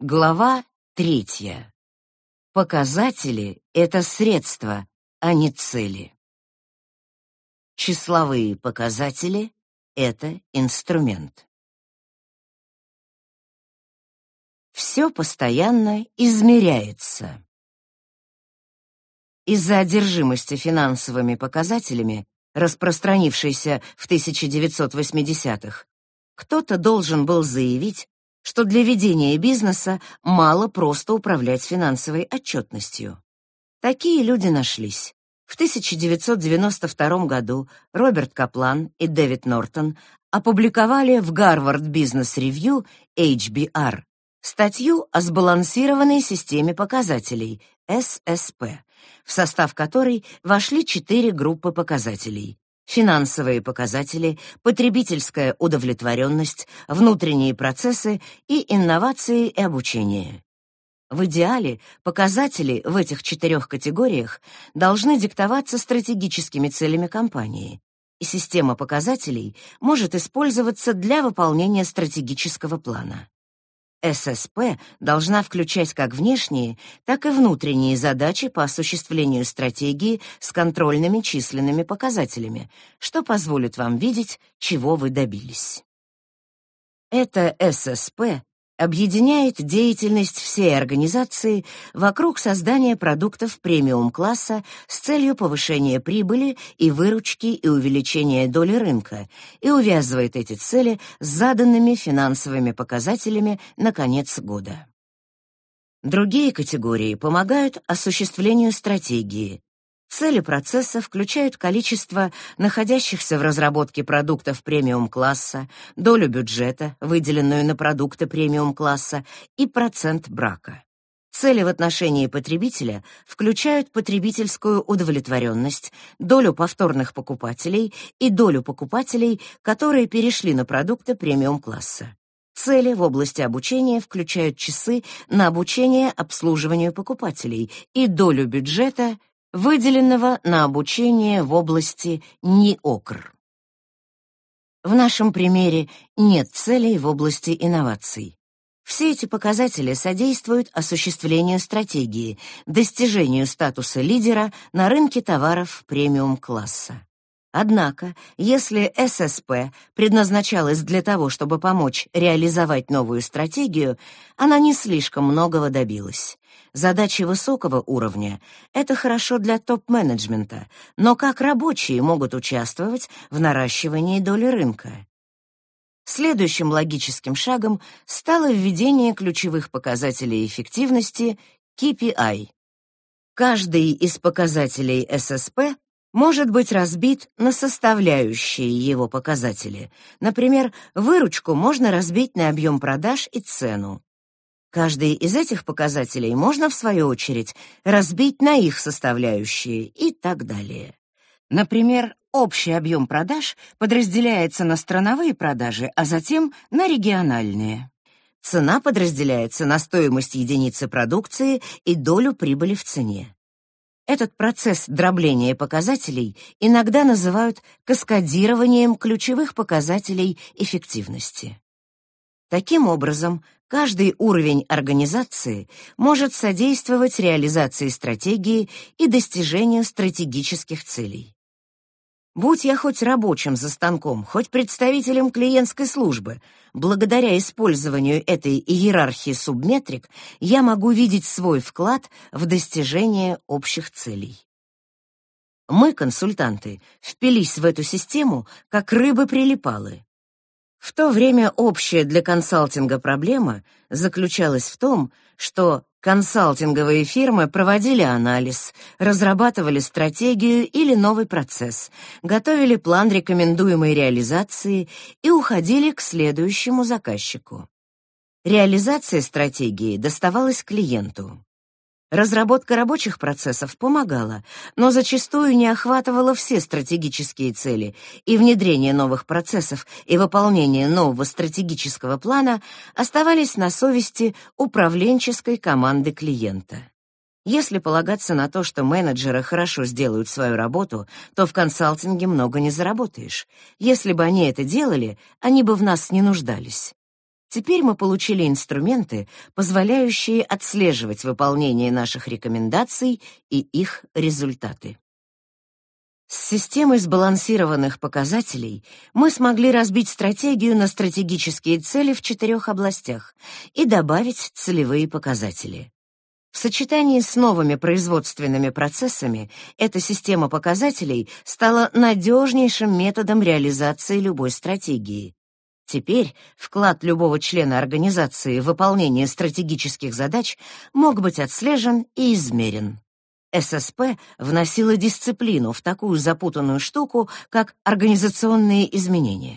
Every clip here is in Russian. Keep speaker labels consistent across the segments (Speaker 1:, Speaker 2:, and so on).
Speaker 1: Глава третья. Показатели — это средства, а не цели. Числовые показатели — это инструмент. Все постоянно измеряется. Из-за одержимости финансовыми показателями, распространившейся в 1980-х, кто-то должен был заявить, что для ведения бизнеса мало просто управлять финансовой отчетностью. Такие люди нашлись. В 1992 году Роберт Каплан и Дэвид Нортон опубликовали в Harvard Business Review HBR статью о сбалансированной системе показателей ССП, в состав которой вошли четыре группы показателей: финансовые показатели, потребительская удовлетворенность, внутренние процессы и инновации и обучение. В идеале показатели в этих четырех категориях должны диктоваться стратегическими целями компании, и система показателей может использоваться для выполнения стратегического плана. ССП должна включать как внешние, так и внутренние задачи по осуществлению стратегии с контрольными численными показателями, что позволит вам видеть, чего вы добились. Это ССП объединяет деятельность всей организации вокруг создания продуктов премиум-класса с целью повышения прибыли и выручки и увеличения доли рынка и увязывает эти цели с заданными финансовыми показателями на конец года. Другие категории помогают осуществлению стратегии, Цели процесса включают количество находящихся в разработке продуктов премиум-класса, долю бюджета, выделенную на продукты премиум-класса, и процент брака. Цели в отношении потребителя включают потребительскую удовлетворенность, долю повторных покупателей и долю покупателей, которые перешли на продукты премиум-класса. Цели в области обучения включают часы на обучение обслуживанию покупателей и долю бюджета выделенного на обучение в области НИОКР. В нашем примере нет целей в области инноваций. Все эти показатели содействуют осуществлению стратегии, достижению статуса лидера на рынке товаров премиум-класса. Однако, если ССП предназначалась для того, чтобы помочь реализовать новую стратегию, она не слишком многого добилась. Задачи высокого уровня — это хорошо для топ-менеджмента, но как рабочие могут участвовать в наращивании доли рынка? Следующим логическим шагом стало введение ключевых показателей эффективности KPI. Каждый из показателей ССП может быть разбит на составляющие его показатели. Например, выручку можно разбить на объем продаж и цену. Каждый из этих показателей можно, в свою очередь, разбить на их составляющие и так далее. Например, общий объем продаж подразделяется на страновые продажи, а затем на региональные. Цена подразделяется на стоимость единицы продукции и долю прибыли в цене. Этот процесс дробления показателей иногда называют каскадированием ключевых показателей эффективности. Таким образом, каждый уровень организации может содействовать реализации стратегии и достижению стратегических целей. Будь я хоть рабочим за станком, хоть представителем клиентской службы, благодаря использованию этой иерархии субметрик я могу видеть свой вклад в достижение общих целей. Мы, консультанты, впились в эту систему, как рыбы-прилипалы. В то время общая для консалтинга проблема заключалась в том, что консалтинговые фирмы проводили анализ, разрабатывали стратегию или новый процесс, готовили план рекомендуемой реализации и уходили к следующему заказчику. Реализация стратегии доставалась клиенту. Разработка рабочих процессов помогала, но зачастую не охватывала все стратегические цели, и внедрение новых процессов и выполнение нового стратегического плана оставались на совести управленческой команды клиента. Если полагаться на то, что менеджеры хорошо сделают свою работу, то в консалтинге много не заработаешь. Если бы они это делали, они бы в нас не нуждались. Теперь мы получили инструменты, позволяющие отслеживать выполнение наших рекомендаций и их результаты. С системой сбалансированных показателей мы смогли разбить стратегию на стратегические цели в четырех областях и добавить целевые показатели. В сочетании с новыми производственными процессами эта система показателей стала надежнейшим методом реализации любой стратегии. Теперь вклад любого члена организации в выполнение стратегических задач мог быть отслежен и измерен. ССП вносила дисциплину в такую запутанную штуку, как организационные изменения.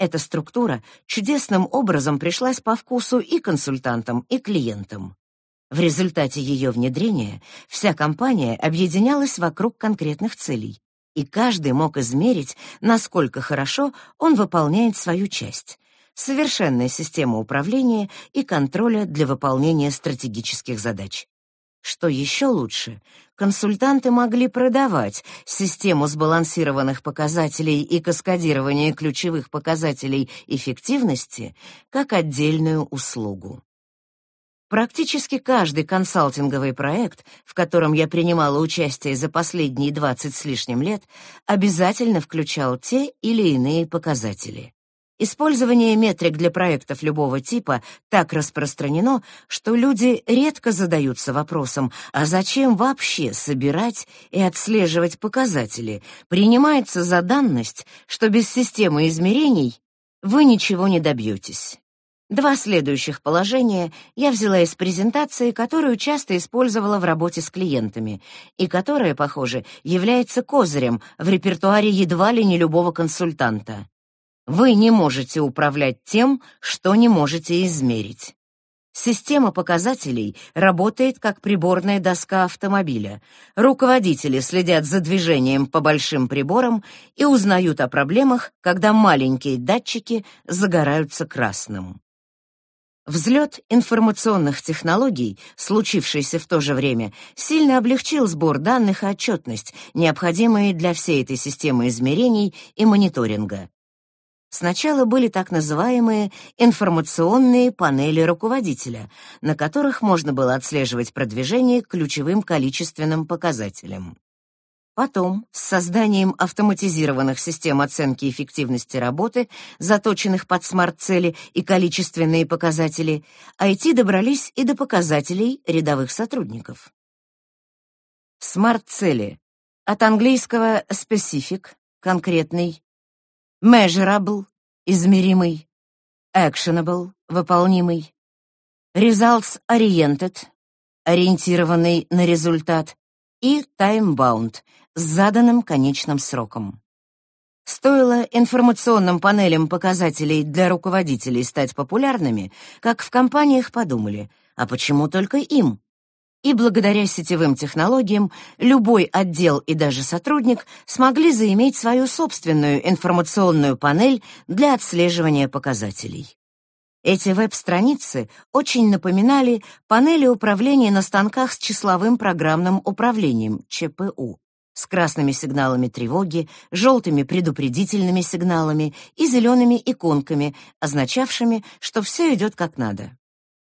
Speaker 1: Эта структура чудесным образом пришлась по вкусу и консультантам, и клиентам. В результате ее внедрения вся компания объединялась вокруг конкретных целей, и каждый мог измерить, насколько хорошо он выполняет свою часть. Совершенная система управления и контроля для выполнения стратегических задач. Что еще лучше, консультанты могли продавать систему сбалансированных показателей и каскадирования ключевых показателей эффективности как отдельную услугу. Практически каждый консалтинговый проект, в котором я принимала участие за последние 20 с лишним лет, обязательно включал те или иные показатели. Использование метрик для проектов любого типа так распространено, что люди редко задаются вопросом, а зачем вообще собирать и отслеживать показатели? Принимается за данность, что без системы измерений вы ничего не добьетесь. Два следующих положения я взяла из презентации, которую часто использовала в работе с клиентами, и которая, похоже, является козырем в репертуаре едва ли не любого консультанта. Вы не можете управлять тем, что не можете измерить. Система показателей работает как приборная доска автомобиля. Руководители следят за движением по большим приборам и узнают о проблемах, когда маленькие датчики загораются красным. Взлет информационных технологий, случившийся в то же время, сильно облегчил сбор данных и отчетность, необходимые для всей этой системы измерений и мониторинга. Сначала были так называемые информационные панели руководителя, на которых можно было отслеживать продвижение к ключевым количественным показателям. Потом, с созданием автоматизированных систем оценки эффективности работы, заточенных под смарт-цели и количественные показатели, IT добрались и до показателей рядовых сотрудников. Смарт-цели от английского specific — конкретный, measurable — измеримый, actionable — выполнимый, results-oriented — ориентированный на результат, и time-bound — с заданным конечным сроком. Стоило информационным панелям показателей для руководителей стать популярными, как в компаниях подумали, а почему только им? и благодаря сетевым технологиям любой отдел и даже сотрудник смогли заиметь свою собственную информационную панель для отслеживания показателей. Эти веб-страницы очень напоминали панели управления на станках с числовым программным управлением, ЧПУ, с красными сигналами тревоги, желтыми предупредительными сигналами и зелеными иконками, означавшими, что все идет как надо.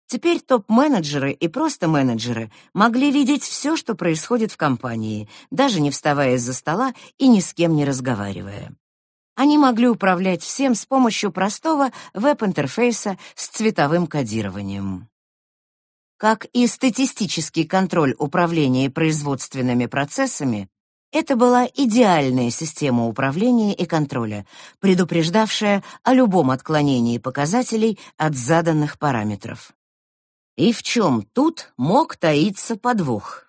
Speaker 1: Теперь топ-менеджеры и просто менеджеры могли видеть все, что происходит в компании, даже не вставая из-за стола и ни с кем не разговаривая. Они могли управлять всем с помощью простого веб-интерфейса с цветовым кодированием. Как и статистический контроль управления производственными процессами, это была идеальная система управления и контроля, предупреждавшая о любом отклонении показателей от заданных параметров. И в чем тут мог таиться подвох?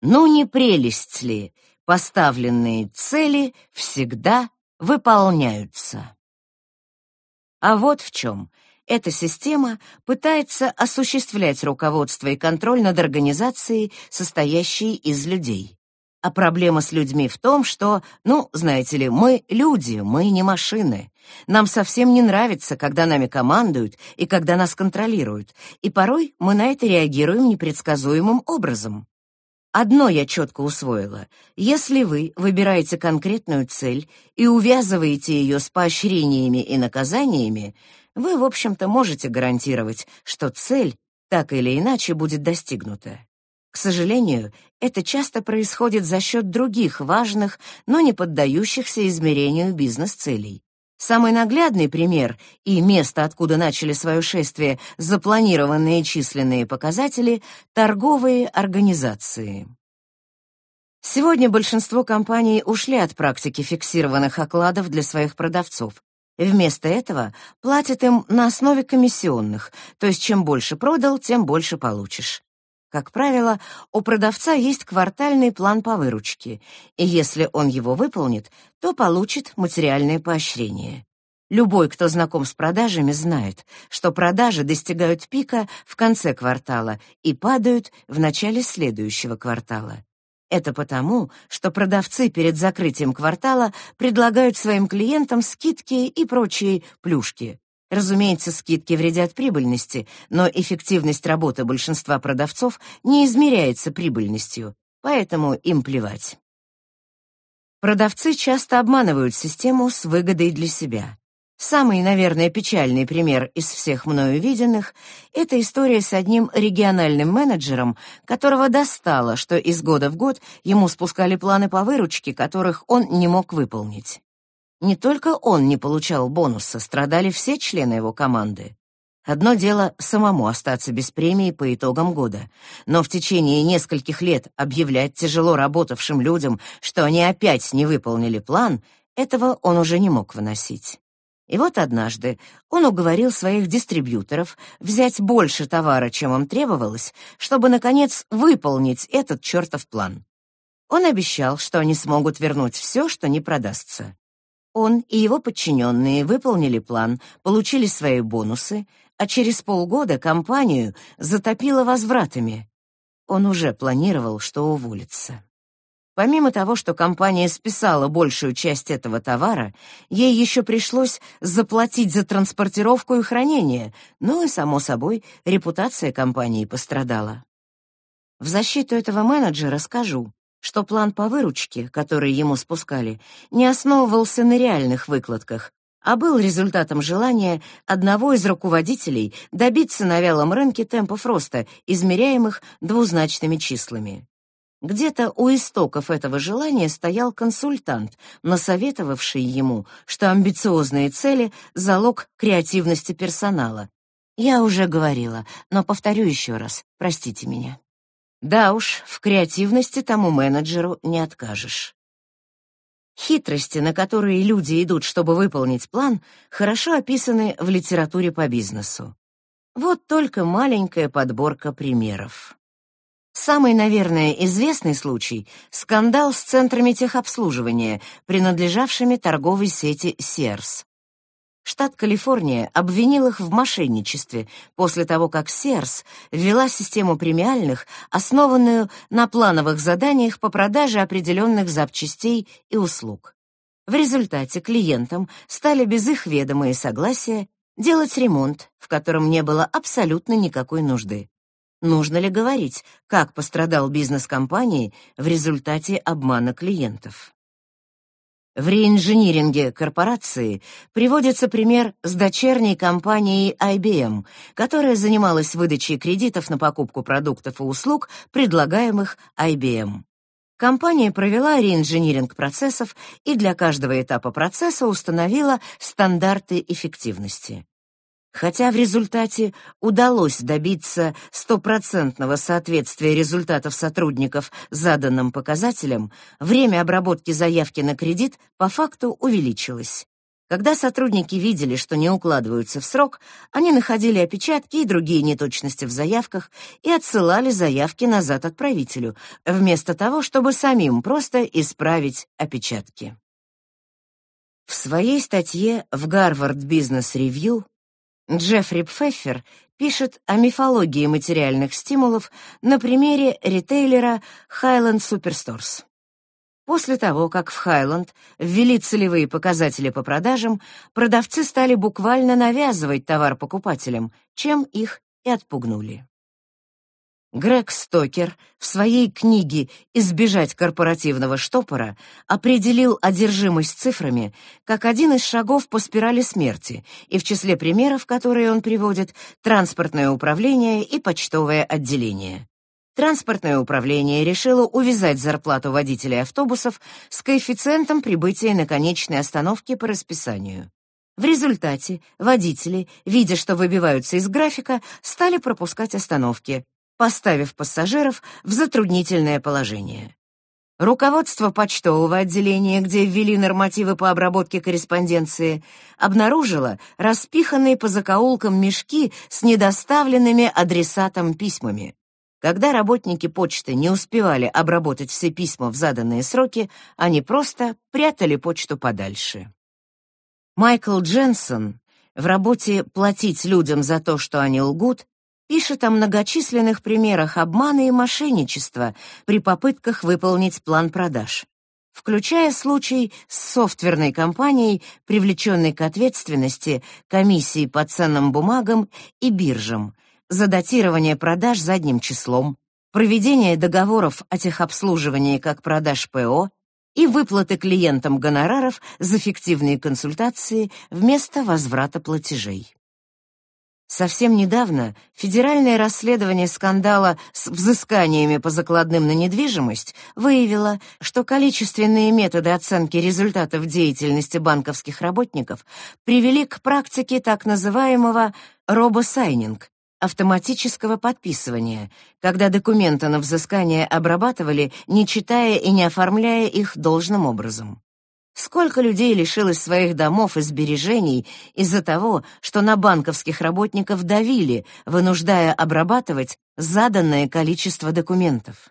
Speaker 1: Ну не прелесть ли, поставленные цели всегда выполняются. А вот в чем. Эта система пытается осуществлять руководство и контроль над организацией, состоящей из людей. А проблема с людьми в том, что, ну, знаете ли, мы люди, мы не машины. Нам совсем не нравится, когда нами командуют и когда нас контролируют, и порой мы на это реагируем непредсказуемым образом. Одно я четко усвоила. Если вы выбираете конкретную цель и увязываете ее с поощрениями и наказаниями, вы, в общем-то, можете гарантировать, что цель так или иначе будет достигнута. К сожалению, это часто происходит за счет других важных, но не поддающихся измерению бизнес-целей. Самый наглядный пример и место, откуда начали свое шествие запланированные численные показатели — торговые организации. Сегодня большинство компаний ушли от практики фиксированных окладов для своих продавцов. Вместо этого платят им на основе комиссионных, то есть чем больше продал, тем больше получишь. Как правило, у продавца есть квартальный план по выручке, и если он его выполнит, то получит материальное поощрение. Любой, кто знаком с продажами, знает, что продажи достигают пика в конце квартала и падают в начале следующего квартала. Это потому, что продавцы перед закрытием квартала предлагают своим клиентам скидки и прочие плюшки. Разумеется, скидки вредят прибыльности, но эффективность работы большинства продавцов не измеряется прибыльностью, поэтому им плевать. Продавцы часто обманывают систему с выгодой для себя. Самый, наверное, печальный пример из всех мною виденных — это история с одним региональным менеджером, которого достало, что из года в год ему спускали планы по выручке, которых он не мог выполнить. Не только он не получал бонуса, страдали все члены его команды. Одно дело самому остаться без премии по итогам года, но в течение нескольких лет объявлять тяжело работавшим людям, что они опять не выполнили план, этого он уже не мог выносить. И вот однажды он уговорил своих дистрибьюторов взять больше товара, чем им требовалось, чтобы, наконец, выполнить этот чертов план. Он обещал, что они смогут вернуть все, что не продастся. Он и его подчиненные выполнили план, получили свои бонусы, а через полгода компанию затопило возвратами. Он уже планировал, что уволится. Помимо того, что компания списала большую часть этого товара, ей еще пришлось заплатить за транспортировку и хранение, ну и, само собой, репутация компании пострадала. В защиту этого менеджера скажу, что план по выручке, который ему спускали, не основывался на реальных выкладках, а был результатом желания одного из руководителей добиться на вялом рынке темпов роста, измеряемых двузначными числами. Где-то у истоков этого желания стоял консультант, насоветовавший ему, что амбициозные цели — залог креативности персонала. Я уже говорила, но повторю еще раз, простите меня. Да уж, в креативности тому менеджеру не откажешь. Хитрости, на которые люди идут, чтобы выполнить план, хорошо описаны в литературе по бизнесу. Вот только маленькая подборка примеров. Самый, наверное, известный случай — скандал с центрами техобслуживания, принадлежавшими торговой сети Sears. Штат Калифорния обвинил их в мошенничестве после того, как Sears ввела систему премиальных, основанную на плановых заданиях по продаже определенных запчастей и услуг. В результате клиентам стали без их ведома и согласия делать ремонт, в котором не было абсолютно никакой нужды. Нужно ли говорить, как пострадал бизнес компании в результате обмана клиентов? В реинжиниринге корпорации приводится пример с дочерней компанией IBM, которая занималась выдачей кредитов на покупку продуктов и услуг, предлагаемых IBM. Компания провела реинжиниринг процессов и для каждого этапа процесса установила стандарты эффективности. Хотя в результате удалось добиться стопроцентного соответствия результатов сотрудников заданным показателям, время обработки заявки на кредит по факту увеличилось. Когда сотрудники видели, что не укладываются в срок, они находили опечатки и другие неточности в заявках и отсылали заявки назад отправителю, вместо того, чтобы самим просто исправить опечатки. В своей статье в Harvard Business Review Джеффри Пфеффер пишет о мифологии материальных стимулов на примере ритейлера Highland Superstores. После того, как в Highland ввели целевые показатели по продажам, продавцы стали буквально навязывать товар покупателям, чем их и отпугнули. Грег Стокер в своей книге «Избежать корпоративного штопора» определил одержимость цифрами как один из шагов по спирали смерти, и в числе примеров, которые он приводит, транспортное управление и почтовое отделение. Транспортное управление решило увязать зарплату водителей автобусов с коэффициентом прибытия на конечной остановке по расписанию. В результате водители, видя, что выбиваются из графика, стали пропускать остановки, поставив пассажиров в затруднительное положение. Руководство почтового отделения, где ввели нормативы по обработке корреспонденции, обнаружило распиханные по закоулкам мешки с недоставленными адресатом письмами. Когда работники почты не успевали обработать все письма в заданные сроки, они просто прятали почту подальше. Майкл Дженсон в работе «Платить людям за то, что они лгут» пишет о многочисленных примерах обмана и мошенничества при попытках выполнить план продаж, включая случай с софтверной компанией, привлеченной к ответственности комиссией по ценным бумагам и биржам за датирование продаж задним числом, проведение договоров о техобслуживании как продаж ПО и выплаты клиентам гонораров за фиктивные консультации вместо возврата платежей. Совсем недавно федеральное расследование скандала с взысканиями по закладным на недвижимость выявило, что количественные методы оценки результатов деятельности банковских работников привели к практике так называемого робосайнинг, автоматического подписывания, когда документы на взыскание обрабатывали, не читая и не оформляя их должным образом. Сколько людей лишилось своих домов и сбережений из-за того, что на банковских работников давили, вынуждая обрабатывать заданное количество документов.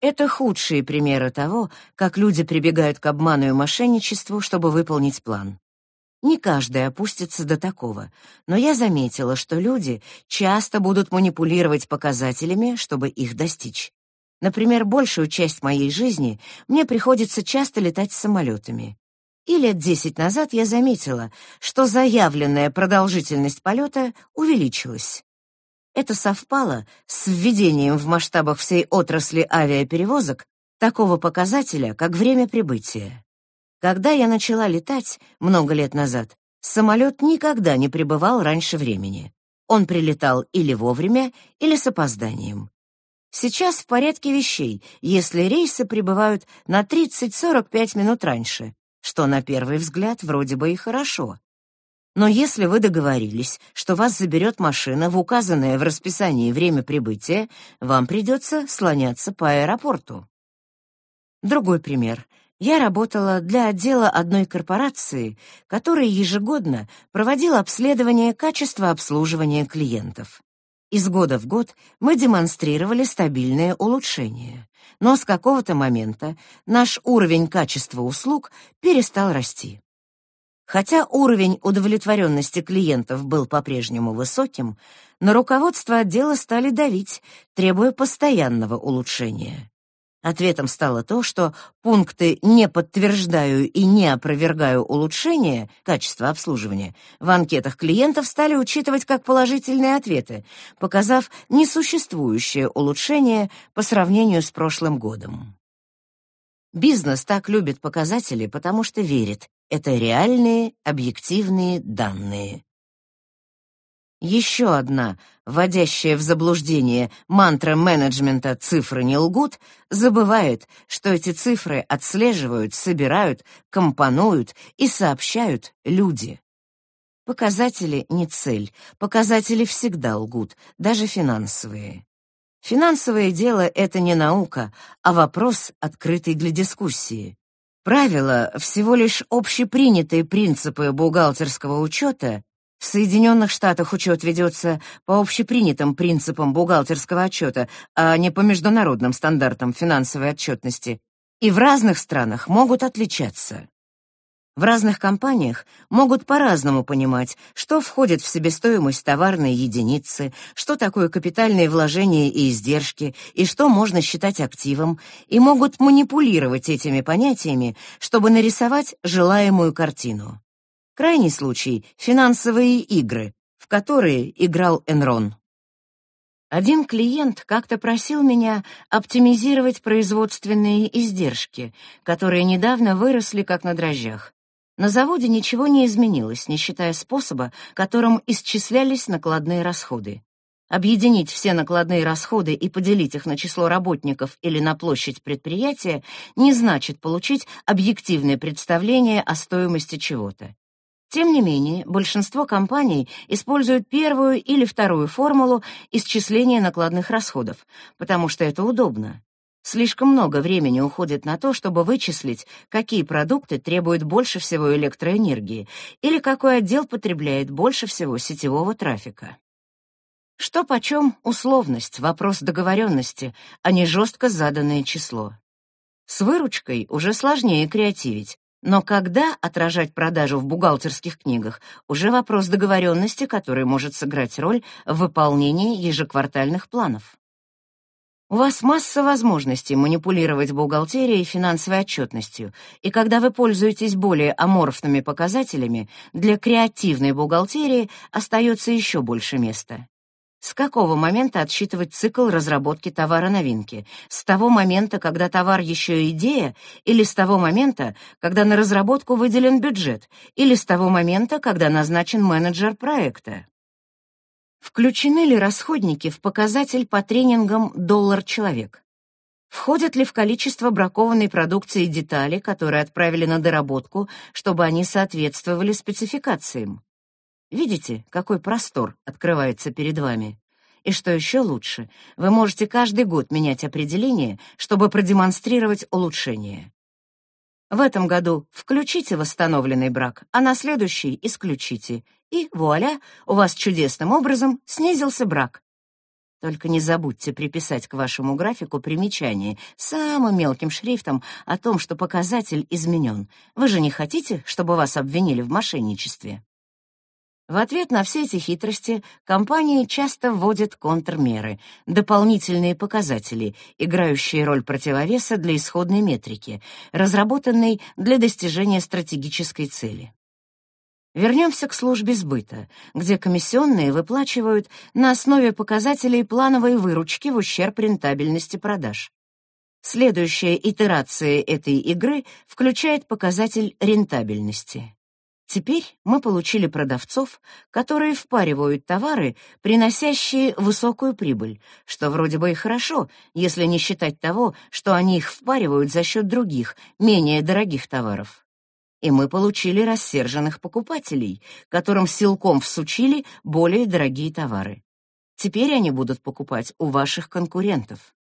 Speaker 1: Это худшие примеры того, как люди прибегают к обману и мошенничеству, чтобы выполнить план. Не каждый опустится до такого, но я заметила, что люди часто будут манипулировать показателями, чтобы их достичь. Например, большую часть моей жизни мне приходится часто летать самолетами. И лет десять назад я заметила, что заявленная продолжительность полета увеличилась. Это совпало с введением в масштабах всей отрасли авиаперевозок такого показателя, как время прибытия. Когда я начала летать много лет назад, самолет никогда не прибывал раньше времени. Он прилетал или вовремя, или с опозданием. Сейчас в порядке вещей, если рейсы прибывают на 30-45 минут раньше, что на первый взгляд вроде бы и хорошо. Но если вы договорились, что вас заберет машина в указанное в расписании время прибытия, вам придется слоняться по аэропорту. Другой пример. Я работала для отдела одной корпорации, которая ежегодно проводила обследование качества обслуживания клиентов. Из года в год мы демонстрировали стабильное улучшение, но с какого-то момента наш уровень качества услуг перестал расти. Хотя уровень удовлетворенности клиентов был по-прежнему высоким, на руководство отдела стали давить, требуя постоянного улучшения. Ответом стало то, что пункты «не подтверждаю» и «не опровергаю улучшения» качества обслуживания в анкетах клиентов стали учитывать как положительные ответы, показав несуществующее улучшение по сравнению с прошлым годом. Бизнес так любит показатели, потому что верит, это реальные, объективные данные. Еще одна, вводящая в заблуждение мантра менеджмента «цифры не лгут», забывает, что эти цифры отслеживают, собирают, компонуют и сообщают люди. Показатели не цель, показатели всегда лгут, даже финансовые. Финансовое дело — это не наука, а вопрос, открытый для дискуссии. Правила — всего лишь общепринятые принципы бухгалтерского учета, в Соединенных Штатах учет ведется по общепринятым принципам бухгалтерского отчета, а не по международным стандартам финансовой отчетности, и в разных странах могут отличаться. В разных компаниях могут по-разному понимать, что входит в себестоимость товарной единицы, что такое капитальные вложения и издержки, и что можно считать активом, и могут манипулировать этими понятиями, чтобы нарисовать желаемую картину. Крайний случай — финансовые игры, в которые играл Энрон. Один клиент как-то просил меня оптимизировать производственные издержки, которые недавно выросли как на дрожжах. На заводе ничего не изменилось, не считая способа, которым исчислялись накладные расходы. Объединить все накладные расходы и поделить их на число работников или на площадь предприятия не значит получить объективное представление о стоимости чего-то. Тем не менее, большинство компаний используют первую или вторую формулу исчисления накладных расходов, потому что это удобно. Слишком много времени уходит на то, чтобы вычислить, какие продукты требуют больше всего электроэнергии или какой отдел потребляет больше всего сетевого трафика. Что почем условность, вопрос договоренности, а не жестко заданное число. С выручкой уже сложнее креативить, но когда отражать продажу в бухгалтерских книгах — уже вопрос договоренности, который может сыграть роль в выполнении ежеквартальных планов. У вас масса возможностей манипулировать бухгалтерией и финансовой отчетностью, и когда вы пользуетесь более аморфными показателями, для креативной бухгалтерии остается еще больше места. С какого момента отсчитывать цикл разработки товара-новинки? С того момента, когда товар еще идея, или с того момента, когда на разработку выделен бюджет, или с того момента, когда назначен менеджер проекта? Включены ли расходники в показатель по тренингам «доллар-человек»? Входят ли в количество бракованной продукции детали, которые отправили на доработку, чтобы они соответствовали спецификациям? Видите, какой простор открывается перед вами? И что еще лучше, вы можете каждый год менять определение, чтобы продемонстрировать улучшение. В этом году включите восстановленный брак, а на следующий исключите. И вуаля, у вас чудесным образом снизился брак. Только не забудьте приписать к вашему графику примечание самым мелким шрифтом о том, что показатель изменен. Вы же не хотите, чтобы вас обвинили в мошенничестве? В ответ на все эти хитрости компании часто вводят контрмеры, дополнительные показатели, играющие роль противовеса для исходной метрики, разработанной для достижения стратегической цели. Вернемся к службе сбыта, где комиссионные выплачивают на основе показателей плановой выручки в ущерб рентабельности продаж. Следующая итерация этой игры включает показатель рентабельности. Теперь мы получили продавцов, которые впаривают товары, приносящие высокую прибыль, что вроде бы и хорошо, если не считать того, что они их впаривают за счет других, менее дорогих товаров. И мы получили рассерженных покупателей, которым силком всучили более дорогие товары. Теперь они будут покупать у ваших конкурентов.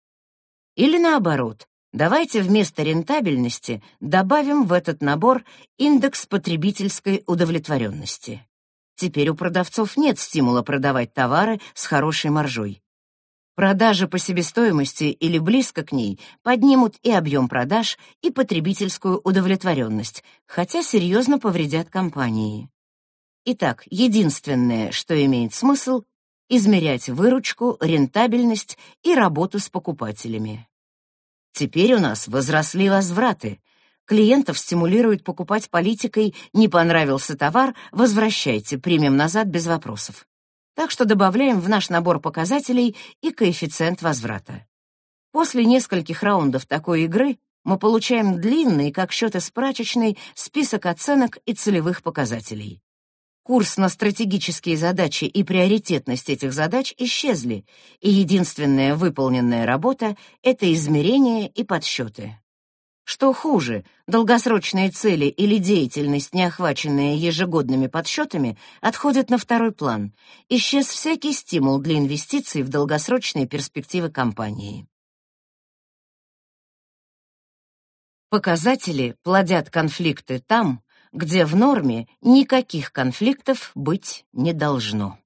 Speaker 1: Или наоборот, Давайте вместо рентабельности добавим в этот набор индекс потребительской удовлетворенности. Теперь у продавцов нет стимула продавать товары с хорошей маржой. Продажи по себестоимости или близко к ней поднимут и объем продаж, и потребительскую удовлетворенность, хотя серьезно повредят компании. Итак, единственное, что имеет смысл — измерять выручку, рентабельность и работу с покупателями. Теперь у нас возросли возвраты. Клиентов стимулируют покупать политикой «не понравился товар, возвращайте, примем назад без вопросов». Так что добавляем в наш набор показателей и коэффициент возврата. После нескольких раундов такой игры мы получаем длинный, как счет из прачечной, список оценок и целевых показателей. Курс на стратегические задачи и приоритетность этих задач исчезли, и единственная выполненная работа — это измерения и подсчеты. Что хуже, долгосрочные цели или деятельность, не охваченная ежегодными подсчетами, отходят на второй план. Исчез всякий стимул для инвестиций в долгосрочные перспективы компании. Показатели плодят конфликты там, где в норме никаких конфликтов быть не должно.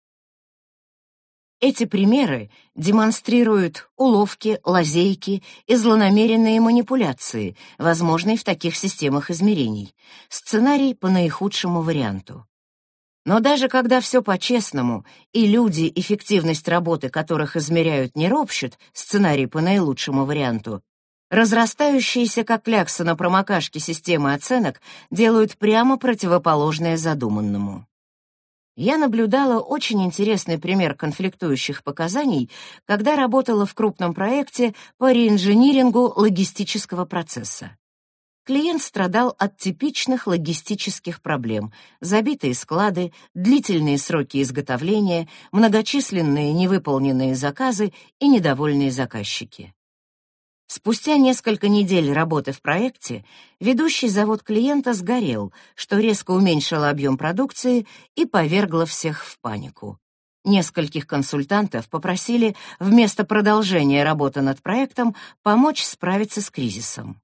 Speaker 1: Эти примеры демонстрируют уловки, лазейки и злонамеренные манипуляции, возможные в таких системах измерений, сценарий по наихудшему варианту. Но даже когда все по-честному, и люди, эффективность работы которых измеряют не ропщут, сценарий по наилучшему варианту, Разрастающиеся, как клякса на промокашке системы оценок, делают прямо противоположное задуманному. Я наблюдала очень интересный пример конфликтующих показаний, когда работала в крупном проекте по реинжинирингу логистического процесса. Клиент страдал от типичных логистических проблем: забитые склады, длительные сроки изготовления, многочисленные невыполненные заказы и недовольные заказчики. Спустя несколько недель работы в проекте ведущий завод клиента сгорел, что резко уменьшило объем продукции и повергло всех в панику. Нескольких консультантов попросили вместо продолжения работы над проектом помочь справиться с кризисом.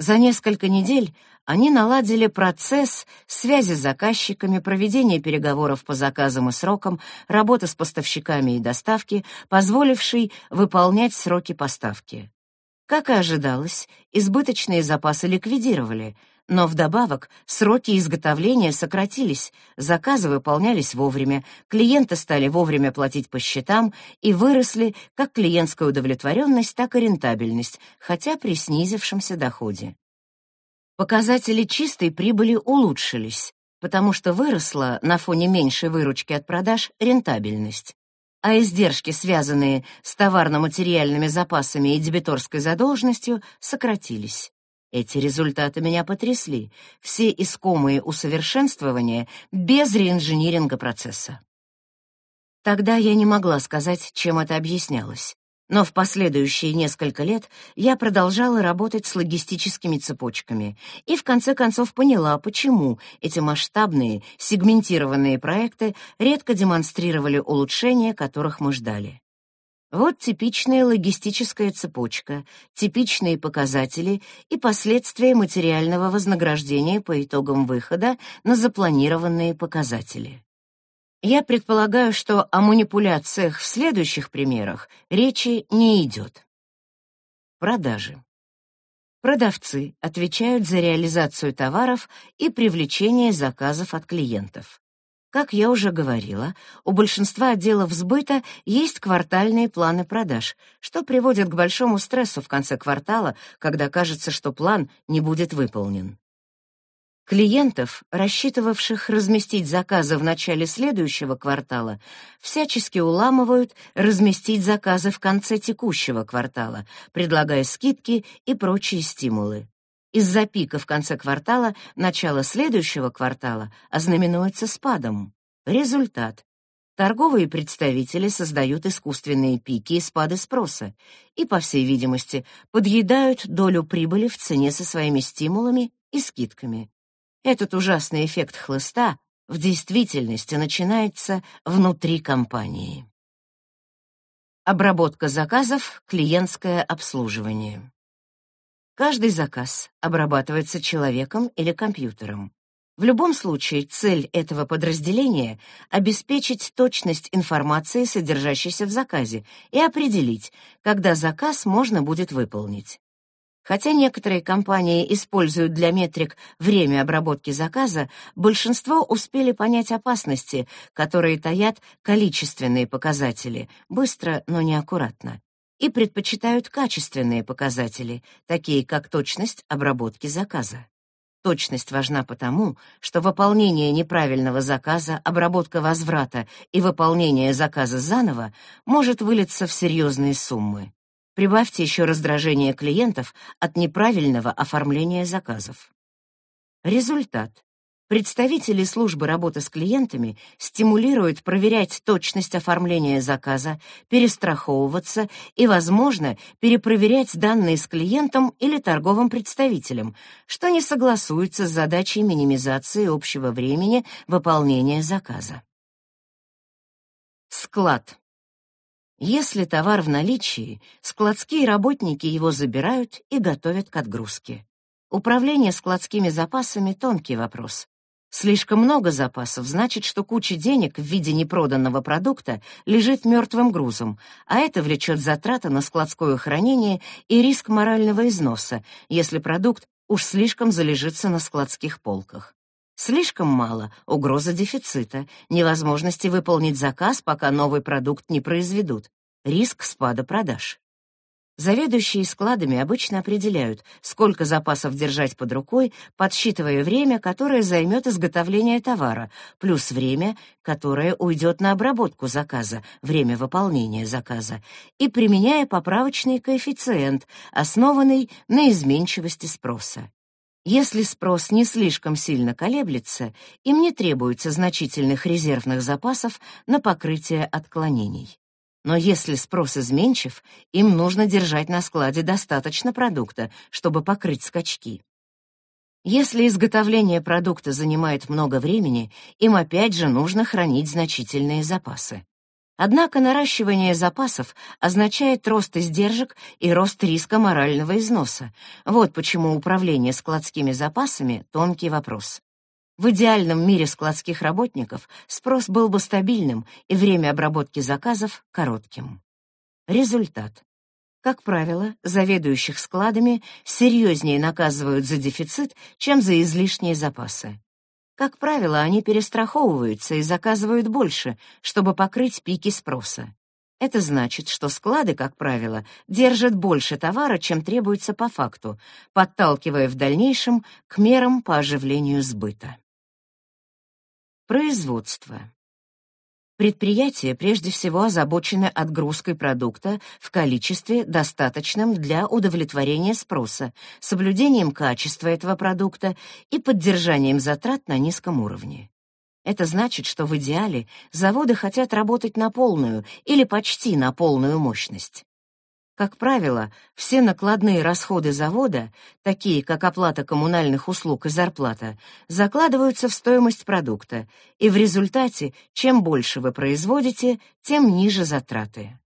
Speaker 1: За несколько недель они наладили процесс связи с заказчиками, проведения переговоров по заказам и срокам, работы с поставщиками и доставки, позволившей выполнять сроки поставки. Как и ожидалось, избыточные запасы ликвидировали, но вдобавок сроки изготовления сократились, заказы выполнялись вовремя, клиенты стали вовремя платить по счетам и выросли как клиентская удовлетворенность, так и рентабельность, хотя при снизившемся доходе. Показатели чистой прибыли улучшились, потому что выросла на фоне меньшей выручки от продаж рентабельность, а издержки, связанные с товарно-материальными запасами и дебиторской задолженностью, сократились. Эти результаты меня потрясли, все искомые усовершенствования без реинжиниринга процесса. Тогда я не могла сказать, чем это объяснялось. Но в последующие несколько лет я продолжала работать с логистическими цепочками и в конце концов поняла, почему эти масштабные, сегментированные проекты редко демонстрировали улучшения, которых мы ждали. Вот типичная логистическая цепочка, типичные показатели и последствия материального вознаграждения по итогам выхода на запланированные показатели. Я предполагаю, что о манипуляциях в следующих примерах речи не идет. Продажи. Продавцы отвечают за реализацию товаров и привлечение заказов от клиентов. Как я уже говорила, у большинства отделов сбыта есть квартальные планы продаж, что приводит к большому стрессу в конце квартала, когда кажется, что план не будет выполнен. Клиентов, рассчитывавших разместить заказы в начале следующего квартала, всячески уламывают разместить заказы в конце текущего квартала, предлагая скидки и прочие стимулы. Из-за пика в конце квартала начало следующего квартала ознаменуется спадом. Результат. Торговые представители создают искусственные пики и спады спроса и, по всей видимости, подъедают долю прибыли в цене со своими стимулами и скидками. Этот ужасный эффект хлыста в действительности начинается внутри компании. Обработка заказов, клиентское обслуживание. Каждый заказ обрабатывается человеком или компьютером. В любом случае, цель этого подразделения — обеспечить точность информации, содержащейся в заказе, и определить, когда заказ можно будет выполнить. Хотя некоторые компании используют для метрик время обработки заказа, большинство успели понять опасности, которые таят количественные показатели, быстро, но неаккуратно, и предпочитают качественные показатели, такие как точность обработки заказа. Точность важна потому, что выполнение неправильного заказа, обработка возврата и выполнение заказа заново может вылиться в серьезные суммы. Прибавьте еще раздражение клиентов от неправильного оформления заказов. Результат. Представители службы работы с клиентами стимулируют проверять точность оформления заказа, перестраховываться и, возможно, перепроверять данные с клиентом или торговым представителем, что не согласуется с задачей минимизации общего времени выполнения заказа. Склад. Если товар в наличии, складские работники его забирают и готовят к отгрузке. Управление складскими запасами — тонкий вопрос. Слишком много запасов значит, что куча денег в виде непроданного продукта лежит мертвым грузом, а это влечет затраты на складское хранение и риск морального износа, если продукт уж слишком залежится на складских полках. Слишком мало — угроза дефицита, невозможности выполнить заказ, пока новый продукт не произведут, риск спада продаж. Заведующие складами обычно определяют, сколько запасов держать под рукой, подсчитывая время, которое займет изготовление товара, плюс время, которое уйдет на обработку заказа, время выполнения заказа, и применяя поправочный коэффициент, основанный на изменчивости спроса. Если спрос не слишком сильно колеблется, им не требуется значительных резервных запасов на покрытие отклонений. Но если спрос изменчив, им нужно держать на складе достаточно продукта, чтобы покрыть скачки. Если изготовление продукта занимает много времени, им опять же нужно хранить значительные запасы. Однако наращивание запасов означает рост издержек и рост риска морального износа. Вот почему управление складскими запасами — тонкий вопрос. В идеальном мире складских работников спрос был бы стабильным и время обработки заказов — коротким. Результат. Как правило, заведующих складами серьезнее наказывают за дефицит, чем за излишние запасы. Как правило, они перестраховываются и заказывают больше, чтобы покрыть пики спроса. Это значит, что склады, как правило, держат больше товара, чем требуется по факту, подталкивая в дальнейшем к мерам по оживлению сбыта. Производство. Предприятие прежде всего озабочено отгрузкой продукта в количестве, достаточном для удовлетворения спроса, соблюдением качества этого продукта и поддержанием затрат на низком уровне. Это значит, что в идеале заводы хотят работать на полную или почти на полную мощность. Как правило, все накладные расходы завода, такие как оплата коммунальных услуг и зарплата, закладываются в стоимость продукта, и в результате, чем больше вы производите, тем ниже затраты.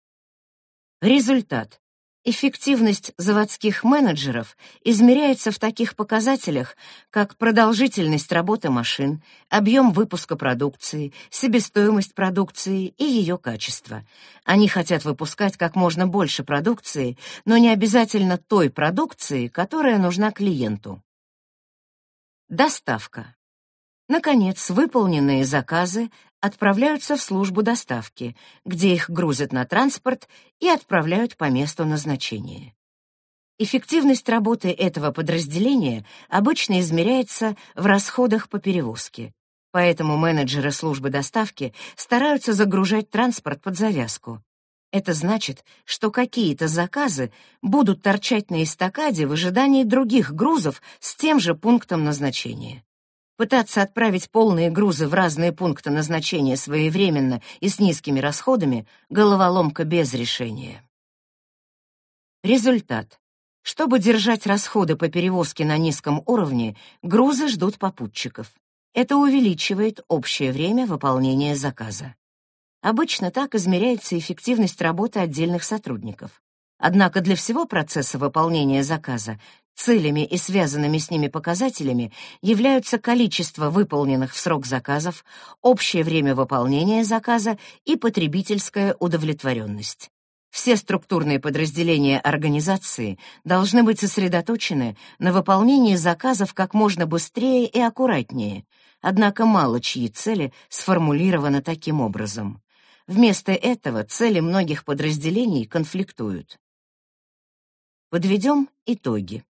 Speaker 1: Результат. Эффективность заводских менеджеров измеряется в таких показателях, как продолжительность работы машин, объем выпуска продукции, себестоимость продукции и ее качество. Они хотят выпускать как можно больше продукции, но не обязательно той продукции, которая нужна клиенту. Доставка. Наконец, выполненные заказы отправляются в службу доставки, где их грузят на транспорт и отправляют по месту назначения. Эффективность работы этого подразделения обычно измеряется в расходах по перевозке. Поэтому менеджеры службы доставки стараются загружать транспорт под завязку. Это значит, что какие-то заказы будут торчать на эстакаде в ожидании других грузов с тем же пунктом назначения. Пытаться отправить полные грузы в разные пункты назначения своевременно и с низкими расходами — головоломка без решения. Результат. Чтобы держать расходы по перевозке на низком уровне, грузы ждут попутчиков. Это увеличивает общее время выполнения заказа. Обычно так измеряется эффективность работы отдельных сотрудников. Однако для всего процесса выполнения заказа Целями и связанными с ними показателями являются количество выполненных в срок заказов, общее время выполнения заказа и потребительская удовлетворенность. Все структурные подразделения организации должны быть сосредоточены на выполнении заказов как можно быстрее и аккуратнее, однако мало чьи цели сформулированы таким образом. Вместо этого цели многих подразделений конфликтуют. Подведем итоги.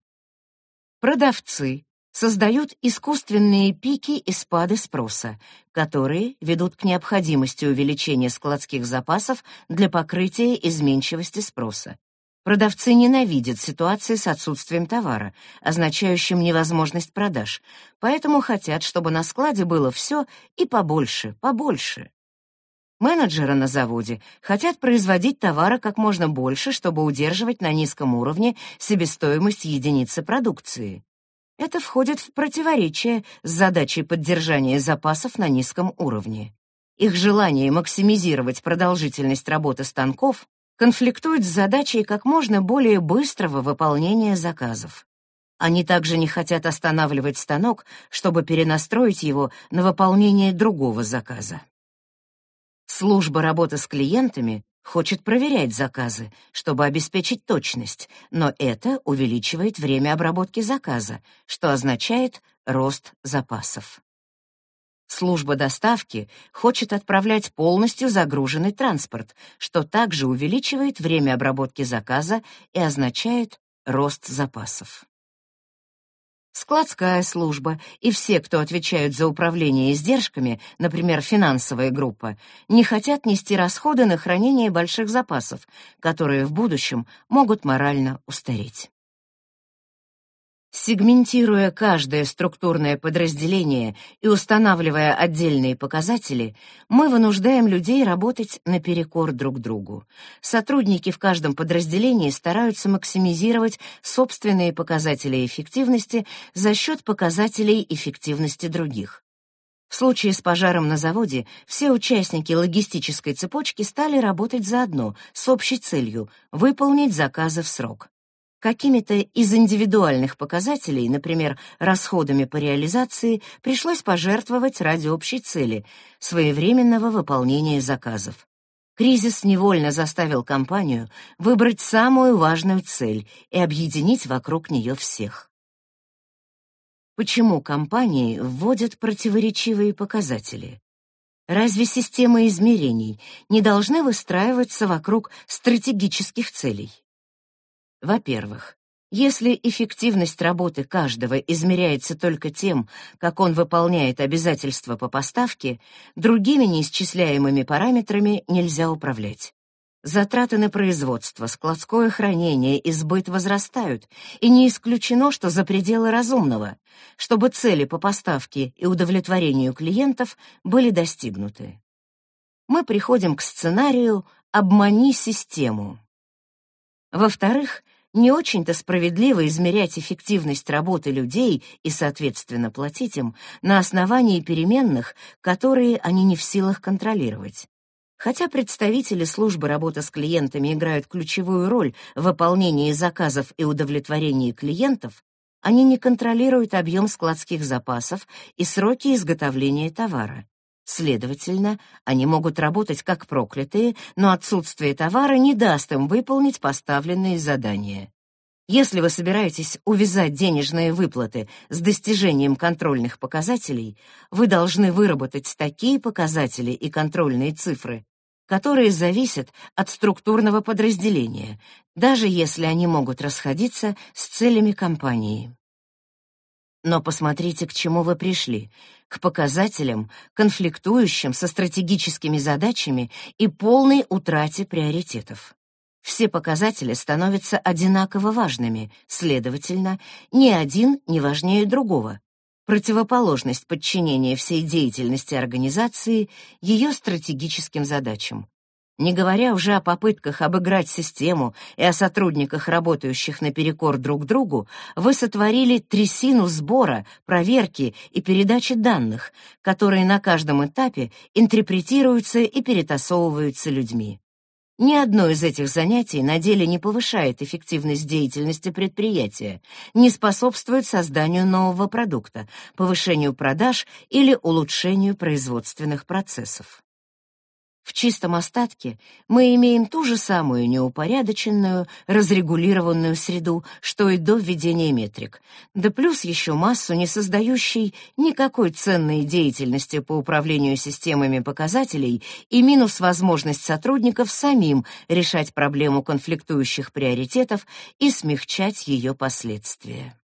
Speaker 1: Продавцы создают искусственные пики и спады спроса, которые ведут к необходимости увеличения складских запасов для покрытия изменчивости спроса. Продавцы ненавидят ситуации с отсутствием товара, означающим невозможность продаж, поэтому хотят, чтобы на складе было все и побольше, побольше. Менеджеры на заводе хотят производить товара как можно больше, чтобы удерживать на низком уровне себестоимость единицы продукции. Это входит в противоречие с задачей поддержания запасов на низком уровне. Их желание максимизировать продолжительность работы станков конфликтует с задачей как можно более быстрого выполнения заказов. Они также не хотят останавливать станок, чтобы перенастроить его на выполнение другого заказа. Служба работы с клиентами хочет проверять заказы, чтобы обеспечить точность, но это увеличивает время обработки заказа, что означает рост запасов. Служба доставки хочет отправлять полностью загруженный транспорт, что также увеличивает время обработки заказа и означает рост запасов. Складская служба и все, кто отвечают за управление издержками, например, финансовая группа, не хотят нести расходы на хранение больших запасов, которые в будущем могут морально устареть. Сегментируя каждое структурное подразделение и устанавливая отдельные показатели, мы вынуждаем людей работать наперекор друг другу. Сотрудники в каждом подразделении стараются максимизировать собственные показатели эффективности за счет показателей эффективности других. В случае с пожаром на заводе все участники логистической цепочки стали работать заодно с общей целью — выполнить заказы в срок. Какими-то из индивидуальных показателей, например, расходами по реализации, пришлось пожертвовать ради общей цели — своевременного выполнения заказов. Кризис невольно заставил компанию выбрать самую важную цель и объединить вокруг нее всех. Почему компании вводят противоречивые показатели? Разве системы измерений не должны выстраиваться вокруг стратегических целей? Во-первых, если эффективность работы каждого измеряется только тем, как он выполняет обязательства по поставке, другими неисчисляемыми параметрами нельзя управлять. Затраты на производство, складское хранение и сбыт возрастают, и не исключено, что за пределы разумного, чтобы цели по поставке и удовлетворению клиентов были достигнуты. Мы приходим к сценарию «обмани систему». Во-вторых, не очень-то справедливо измерять эффективность работы людей и, соответственно, платить им на основании переменных, которые они не в силах контролировать. Хотя представители службы работы с клиентами играют ключевую роль в выполнении заказов и удовлетворении клиентов, они не контролируют объем складских запасов и сроки изготовления товара. Следовательно, они могут работать как проклятые, но отсутствие товара не даст им выполнить поставленные задания. Если вы собираетесь увязать денежные выплаты с достижением контрольных показателей, вы должны выработать такие показатели и контрольные цифры, которые зависят от структурного подразделения, даже если они могут расходиться с целями компании. Но посмотрите, к чему вы пришли. К показателям, конфликтующим со стратегическими задачами и полной утрате приоритетов. Все показатели становятся одинаково важными, следовательно, ни один не важнее другого. Противоположность подчинения всей деятельности организации ее стратегическим задачам. Не говоря уже о попытках обыграть систему и о сотрудниках, работающих наперекор друг другу, вы сотворили трясину сбора, проверки и передачи данных, которые на каждом этапе интерпретируются и перетасовываются людьми. Ни одно из этих занятий на деле не повышает эффективность деятельности предприятия, не способствует созданию нового продукта, повышению продаж или улучшению производственных процессов. В чистом остатке мы имеем ту же самую неупорядоченную, разрегулированную среду, что и до введения метрик, да плюс еще массу не создающей никакой ценной деятельности по управлению системами показателей и минус возможность сотрудников самим решать проблему конфликтующих приоритетов и смягчать ее последствия.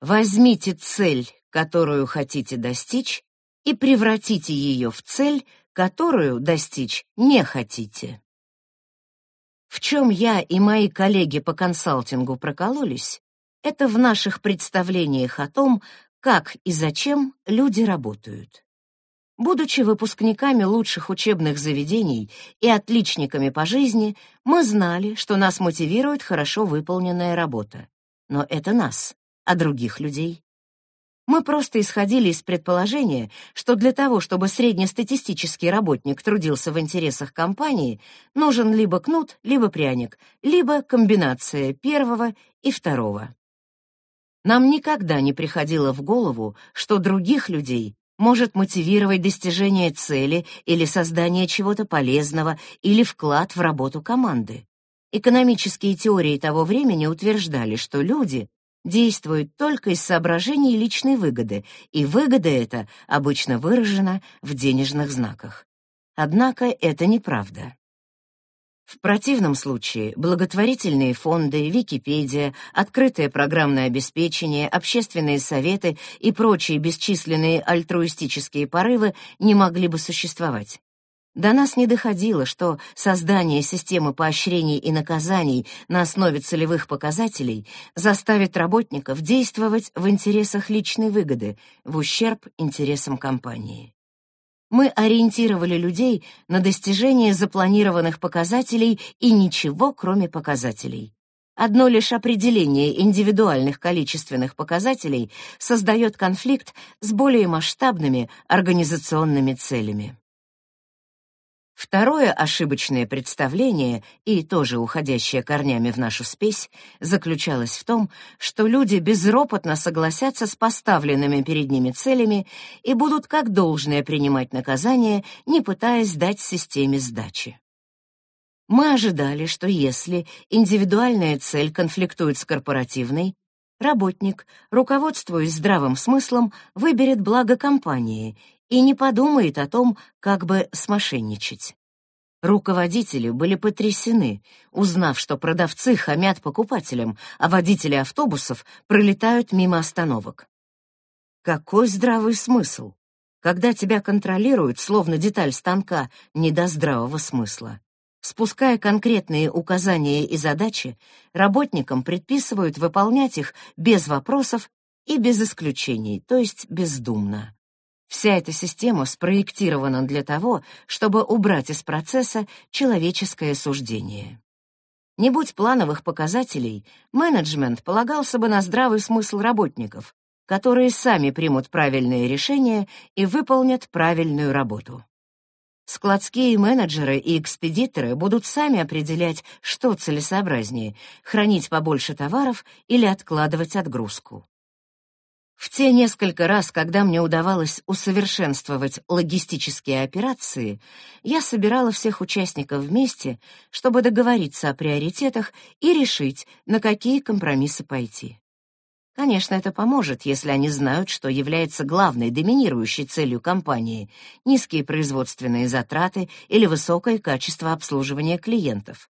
Speaker 1: Возьмите цель, которую хотите достичь, и превратите ее в цель, которую достичь не хотите. В чем я и мои коллеги по консалтингу прокололись, это в наших представлениях о том, как и зачем люди работают. Будучи выпускниками лучших учебных заведений и отличниками по жизни, мы знали, что нас мотивирует хорошо выполненная работа. Но это нас, а других людей мы просто исходили из предположения, что для того, чтобы среднестатистический работник трудился в интересах компании, нужен либо кнут, либо пряник, либо комбинация первого и второго. Нам никогда не приходило в голову, что других людей может мотивировать достижение цели или создание чего-то полезного или вклад в работу команды. Экономические теории того времени утверждали, что люди действует только из соображений личной выгоды, и выгода эта обычно выражена в денежных знаках. Однако это неправда. В противном случае благотворительные фонды, Википедия, открытое программное обеспечение, общественные советы и прочие бесчисленные альтруистические порывы не могли бы существовать. До нас не доходило, что создание системы поощрений и наказаний на основе целевых показателей заставит работников действовать в интересах личной выгоды, в ущерб интересам компании. Мы ориентировали людей на достижение запланированных показателей и ничего, кроме показателей. Одно лишь определение индивидуальных количественных показателей создает конфликт с более масштабными организационными целями. Второе ошибочное представление, и тоже уходящее корнями в нашу спесь, заключалось в том, что люди безропотно согласятся с поставленными перед ними целями и будут как должное принимать наказание, не пытаясь дать системе сдачи. Мы ожидали, что если индивидуальная цель конфликтует с корпоративной, работник, руководствуясь здравым смыслом, выберет благо компании и не подумает о том, как бы смошенничать. Руководители были потрясены, узнав, что продавцы хамят покупателям, а водители автобусов пролетают мимо остановок. Какой здравый смысл? Когда тебя контролируют, словно деталь станка, не до здравого смысла. Спуская конкретные указания и задачи, работникам предписывают выполнять их без вопросов и без исключений, то есть бездумно. Вся эта система спроектирована для того, чтобы убрать из процесса человеческое суждение. Не будь плановых показателей, менеджмент полагался бы на здравый смысл работников, которые сами примут правильные решения и выполнят правильную работу. Складские менеджеры и экспедиторы будут сами определять, что целесообразнее — хранить побольше товаров или откладывать отгрузку. В те несколько раз, когда мне удавалось усовершенствовать логистические операции, я собирала всех участников вместе, чтобы договориться о приоритетах и решить, на какие компромиссы пойти. Конечно, это поможет, если они знают, что является главной доминирующей целью компании — низкие производственные затраты или высокое качество обслуживания клиентов.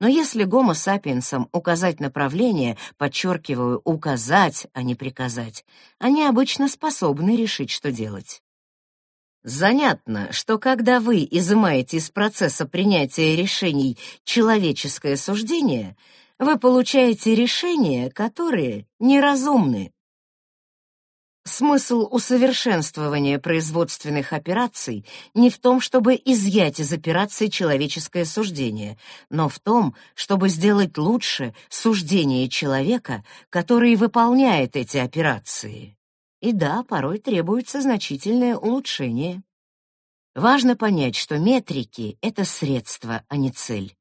Speaker 1: Но если гомо сапиенсам указать направление, подчеркиваю, указать, а не приказать, они обычно способны решить, что делать. Занятно, что когда вы изымаете из процесса принятия решений человеческое суждение, вы получаете решения, которые неразумны. Смысл усовершенствования производственных операций не в том, чтобы изъять из операции человеческое суждение, но в том, чтобы сделать лучше суждение человека, который выполняет эти операции. И да, порой требуется значительное улучшение. Важно понять, что метрики — это средство, а не цель.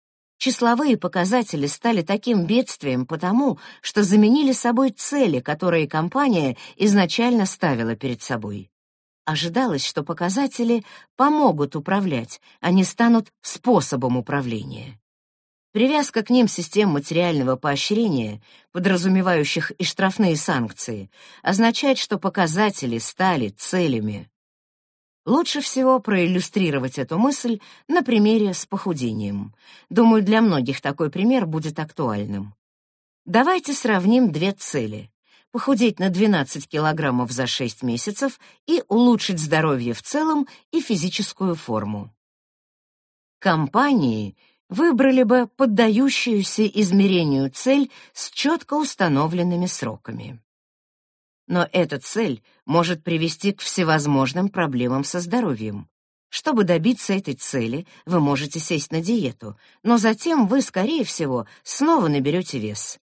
Speaker 1: Числовые показатели стали таким бедствием потому, что заменили собой цели, которые компания изначально ставила перед собой. Ожидалось, что показатели помогут управлять, а не станут способом управления. Привязка к ним систем материального поощрения, подразумевающих и штрафные санкции, означает, что показатели стали целями. Лучше всего проиллюстрировать эту мысль на примере с похудением. Думаю, для многих такой пример будет актуальным. Давайте сравним две цели. Похудеть на 12 килограммов за 6 месяцев и улучшить здоровье в целом и физическую форму. Компании выбрали бы поддающуюся измерению цель с четко установленными сроками. Но эта цель может привести к всевозможным проблемам со здоровьем. Чтобы добиться этой цели, вы можете сесть на диету, но затем вы, скорее всего, снова наберете вес.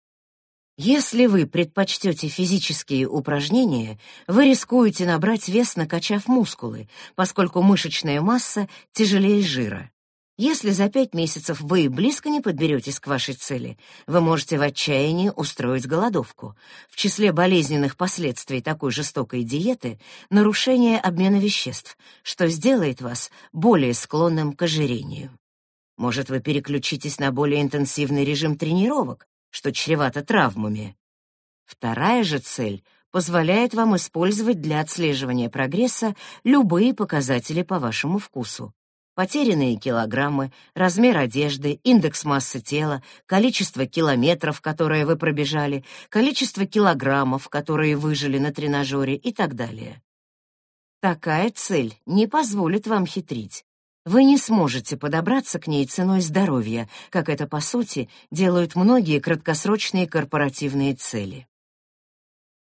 Speaker 1: Если вы предпочтете физические упражнения, вы рискуете набрать вес, накачав мускулы, поскольку мышечная масса тяжелее жира. Если за пять месяцев вы близко не подберетесь к вашей цели, вы можете в отчаянии устроить голодовку. В числе болезненных последствий такой жестокой диеты — нарушение обмена веществ, что сделает вас более склонным к ожирению. Может, вы переключитесь на более интенсивный режим тренировок, что чревато травмами. Вторая же цель позволяет вам использовать для отслеживания прогресса любые показатели по вашему вкусу. Потерянные килограммы, размер одежды, индекс массы тела, количество километров, которые вы пробежали, количество килограммов, которые выжили на тренажере и так далее. Такая цель не позволит вам хитрить. Вы не сможете подобраться к ней ценой здоровья, как это, по сути, делают многие краткосрочные корпоративные цели.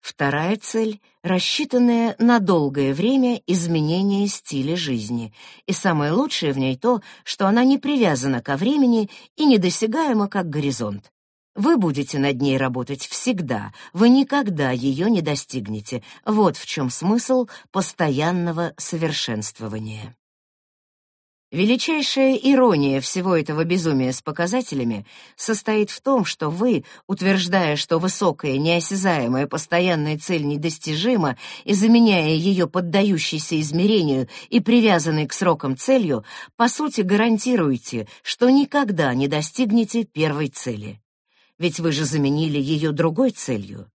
Speaker 1: Вторая цель — рассчитанное на долгое время изменение стиля жизни. И самое лучшее в ней то, что она не привязана ко времени и недосягаема как горизонт. Вы будете над ней работать всегда, вы никогда ее не достигнете. Вот в чем смысл постоянного совершенствования. Величайшая ирония всего этого безумия с показателями состоит в том, что вы, утверждая, что высокая, неосязаемая постоянная цель недостижима и заменяя ее поддающейся измерению и привязанной к срокам целью, по сути гарантируете, что никогда не достигнете первой цели. Ведь вы же заменили ее другой целью.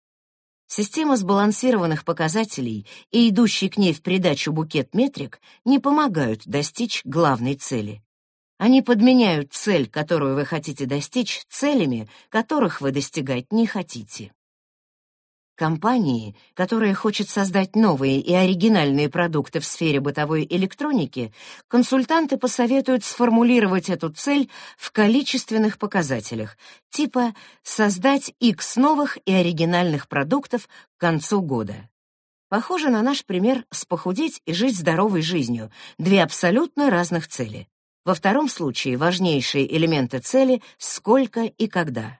Speaker 1: Система сбалансированных показателей и идущий к ней в придачу букет метрик не помогают достичь главной цели. Они подменяют цель, которую вы хотите достичь, целями, которых вы достигать не хотите. Компании, которая хочет создать новые и оригинальные продукты в сфере бытовой электроники, консультанты посоветуют сформулировать эту цель в количественных показателях, типа создать X новых и оригинальных продуктов к концу года. Похоже на наш пример с похудеть и жить здоровой жизнью, две абсолютно разных цели. Во втором случае важнейшие элементы цели — сколько и когда.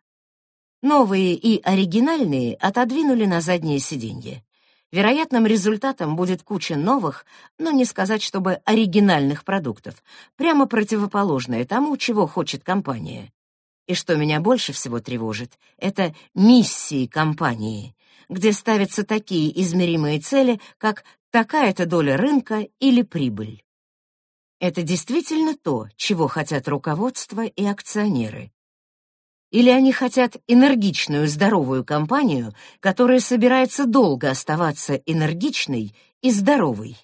Speaker 1: Новые и оригинальные отодвинули на заднее сиденье. Вероятным результатом будет куча новых, но не сказать, чтобы оригинальных продуктов, прямо противоположное тому, чего хочет компания. И что меня больше всего тревожит, это миссии компании, где ставятся такие измеримые цели, как такая-то доля рынка или прибыль. Это действительно то, чего хотят руководство и акционеры. Или они хотят энергичную, здоровую компанию, которая собирается долго оставаться энергичной и здоровой?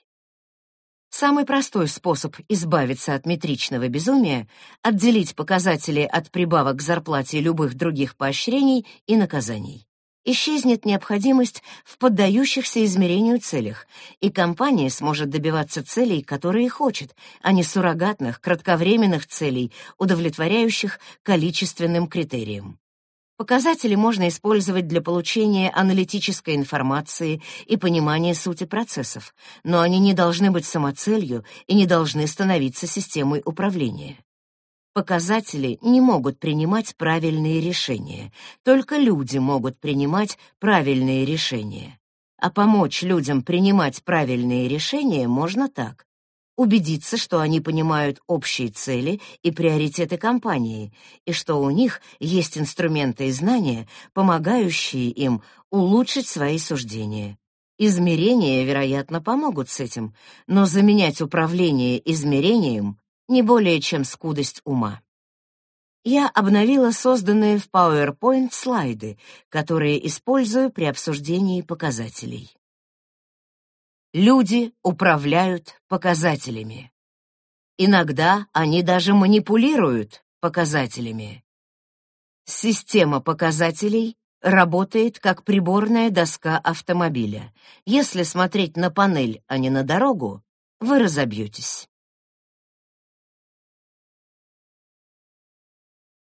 Speaker 1: Самый простой способ избавиться от метричного безумия — отделить показатели от прибавок к зарплате любых других поощрений и наказаний исчезнет необходимость в поддающихся измерению целях, и компания сможет добиваться целей, которые хочет, а не суррогатных, кратковременных целей, удовлетворяющих количественным критериям. Показатели можно использовать для получения аналитической информации и понимания сути процессов, но они не должны быть самоцелью и не должны становиться системой управления. Показатели не могут принимать правильные решения. Только люди могут принимать правильные решения. А помочь людям принимать правильные решения можно так. Убедиться, что они понимают общие цели и приоритеты компании, и что у них есть инструменты и знания, помогающие им улучшить свои суждения. Измерения, вероятно, помогут с этим, но заменять управление измерением не более чем скудость ума. Я обновила созданные в PowerPoint слайды, которые использую при обсуждении показателей. Люди управляют показателями. Иногда они даже манипулируют показателями. Система показателей работает как приборная доска автомобиля. Если смотреть на панель, а не на дорогу, вы разобьетесь.